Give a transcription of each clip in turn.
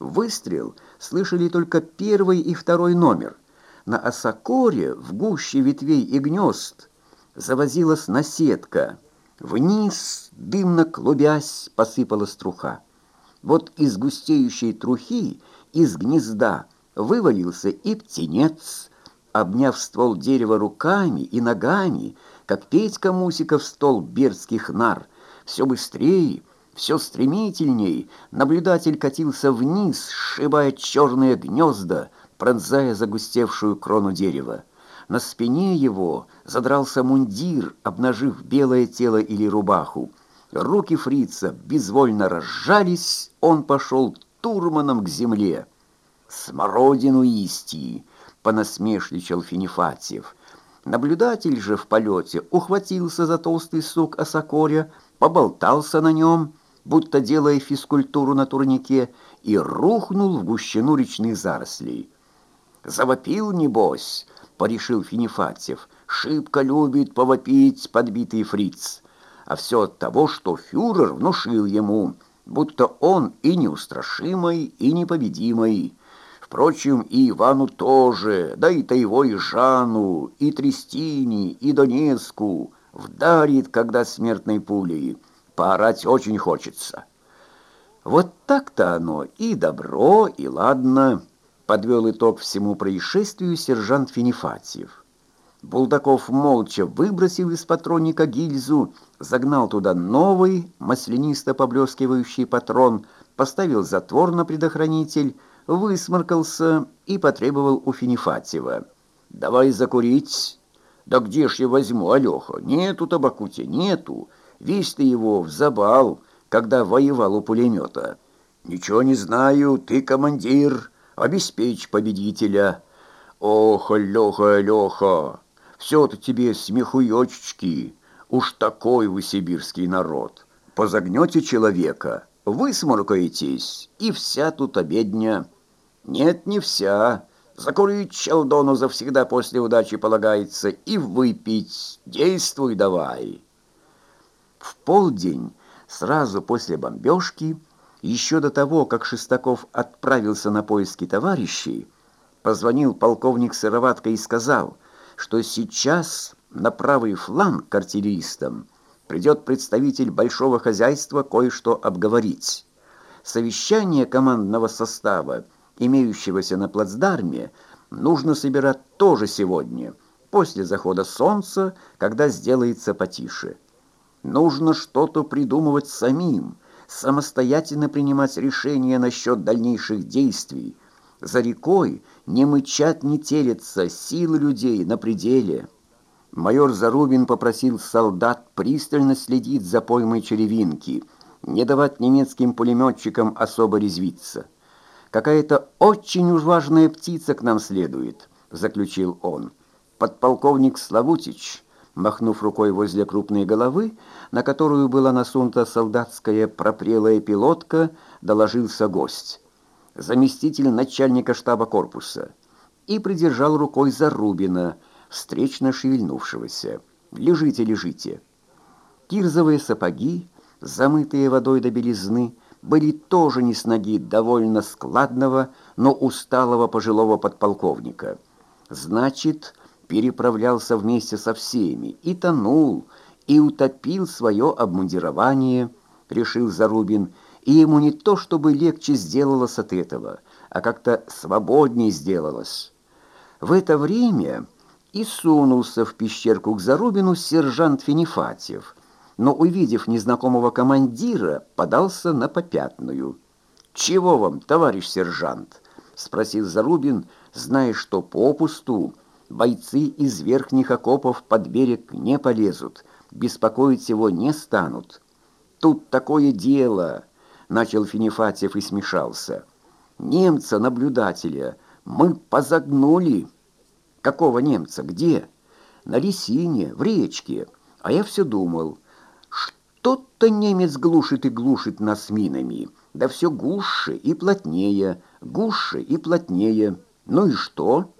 Выстрел слышали только первый и второй номер. На осокоре, в гуще ветвей и гнезд, завозилась наседка. Вниз, дымно клубясь, посыпалась труха. Вот из густеющей трухи, из гнезда, вывалился и птенец, обняв ствол дерева руками и ногами, как Петька Мусиков стол бердских нар, все быстрее, все стремительней наблюдатель катился вниз, сшибая черные гнезда, пронзая загустевшую крону дерева. На спине его задрался мундир, обнажив белое тело или рубаху. Руки фрица безвольно разжались, он пошел турманом к земле. «Смородину исти!» — понасмешничал Финифатьев. Наблюдатель же в полете ухватился за толстый сук осокоря, поболтался на нем, будто делая физкультуру на турнике, и рухнул в гущину речных зарослей. «Завопил, небось!» порешил Финифатьев. «Шибко любит повопить подбитый фриц. А все от того, что фюрер внушил ему, будто он и неустрашимый, и непобедимый. Впрочем, и Ивану тоже, да и Таево и Жану, и Трестине, и Донецку вдарит, когда смертной пулей. Поорать очень хочется». Вот так-то оно и добро, и ладно подвел итог всему происшествию сержант Финифатьев. Булдаков молча выбросил из патронника гильзу, загнал туда новый, маслянисто поблескивающий патрон, поставил затвор на предохранитель, высморкался и потребовал у Финифатьева. «Давай закурить». «Да где ж я возьму, Алёха? Нету табакути, нету. Весь ты его взабал, когда воевал у пулемета». «Ничего не знаю, ты командир» обеспечь победителя. Ох, Леха, Леха, все-то тебе смехуёчечки, уж такой вы сибирский народ. Позагнете человека, вы сморкаетесь, и вся тут обедня. Нет, не вся. Закурить челдону завсегда после удачи полагается и выпить. Действуй давай. В полдень, сразу после бомбежки, еще до того, как Шестаков отправился на поиски товарищей, позвонил полковник Сыроватко и сказал, что сейчас на правый фланг к артиллеристам придет представитель большого хозяйства кое-что обговорить. Совещание командного состава, имеющегося на плацдарме, нужно собирать тоже сегодня, после захода солнца, когда сделается потише. Нужно что-то придумывать самим, самостоятельно принимать решения насчет дальнейших действий. За рекой не мычат, не телятся силы людей на пределе. Майор Зарубин попросил солдат пристально следить за поймой черевинки, не давать немецким пулеметчикам особо резвиться. «Какая-то очень уж важная птица к нам следует», — заключил он. «Подполковник Славутич» махнув рукой возле крупной головы, на которую была насунута солдатская пропрелая пилотка, доложился гость. Заместитель начальника штаба корпуса. И придержал рукой Зарубина, встречно шевельнувшегося. «Лежите, лежите». Кирзовые сапоги, замытые водой до белизны, были тоже не с ноги довольно складного, но усталого пожилого подполковника. Значит, переправлялся вместе со всеми и тонул, и утопил свое обмундирование, решил Зарубин, и ему не то чтобы легче сделалось от этого, а как-то свободнее сделалось. В это время и сунулся в пещерку к Зарубину сержант Финифатьев, но, увидев незнакомого командира, подался на попятную. «Чего вам, товарищ сержант?» — спросил Зарубин, зная, что попусту бойцы из верхних окопов под берег не полезут, беспокоить его не станут. Тут такое дело, начал Финифатьев и смешался. Немца наблюдателя мы позагнули. Какого немца? Где? На Лисине, в речке. А я все думал, что-то немец глушит и глушит нас минами. Да все гуще и плотнее, гуще и плотнее. Ну и что?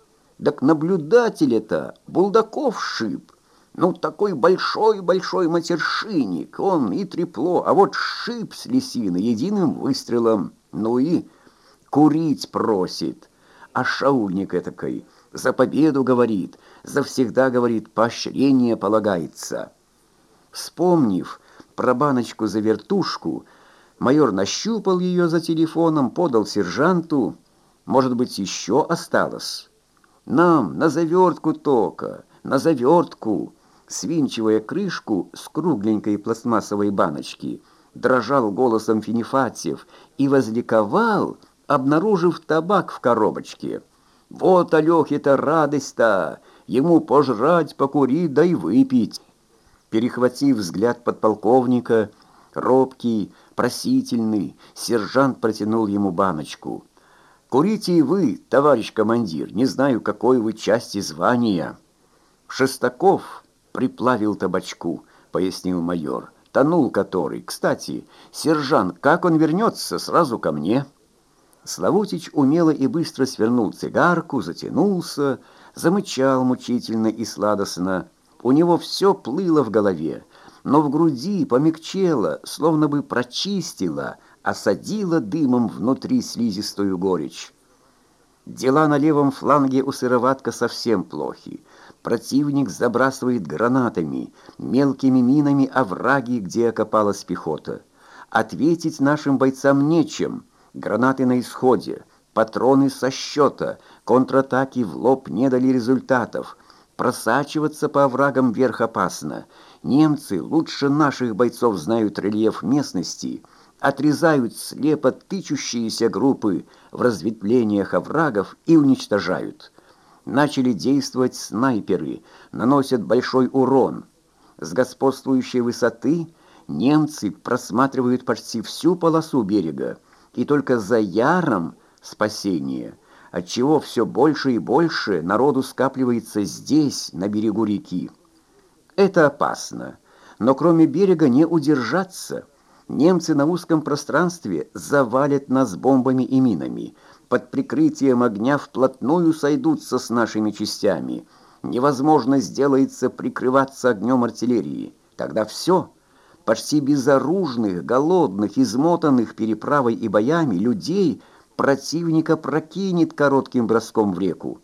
Так наблюдатель это Булдаков шип. Ну, такой большой-большой матершинник, он и трепло, а вот шип с лисины единым выстрелом. Ну и курить просит. А шаульник этакой за победу говорит, завсегда, говорит, поощрение полагается. Вспомнив про баночку за вертушку, майор нащупал ее за телефоном, подал сержанту. Может быть, еще осталось? Нам на завертку только, на завертку. Свинчивая крышку с кругленькой пластмассовой баночки, дрожал голосом Финифатьев и возликовал, обнаружив табак в коробочке. Вот Алёхе-то радость-то, ему пожрать, покурить, да и выпить. Перехватив взгляд подполковника, робкий, просительный, сержант протянул ему баночку. «Курите и вы, товарищ командир, не знаю, какой вы части звания». «Шестаков приплавил табачку», — пояснил майор. «Тонул который. Кстати, сержант, как он вернется, сразу ко мне». Славутич умело и быстро свернул цигарку, затянулся, замычал мучительно и сладостно. У него все плыло в голове, но в груди помягчело, словно бы прочистило, осадило дымом внутри слизистую горечь. Дела на левом фланге у Сыроватка совсем плохи. Противник забрасывает гранатами, мелкими минами овраги, где окопалась пехота. Ответить нашим бойцам нечем — Гранаты на исходе, патроны со счета, контратаки в лоб не дали результатов. Просачиваться по оврагам вверх опасно. Немцы лучше наших бойцов знают рельеф местности, отрезают слепо тычущиеся группы в разветвлениях оврагов и уничтожают. Начали действовать снайперы, наносят большой урон. С господствующей высоты немцы просматривают почти всю полосу берега, и только за яром спасение, отчего все больше и больше народу скапливается здесь, на берегу реки. Это опасно, но кроме берега не удержаться. Немцы на узком пространстве завалят нас бомбами и минами, под прикрытием огня вплотную сойдутся с нашими частями. Невозможно сделается прикрываться огнем артиллерии. Тогда все — почти безоружных, голодных, измотанных переправой и боями людей противника прокинет коротким броском в реку.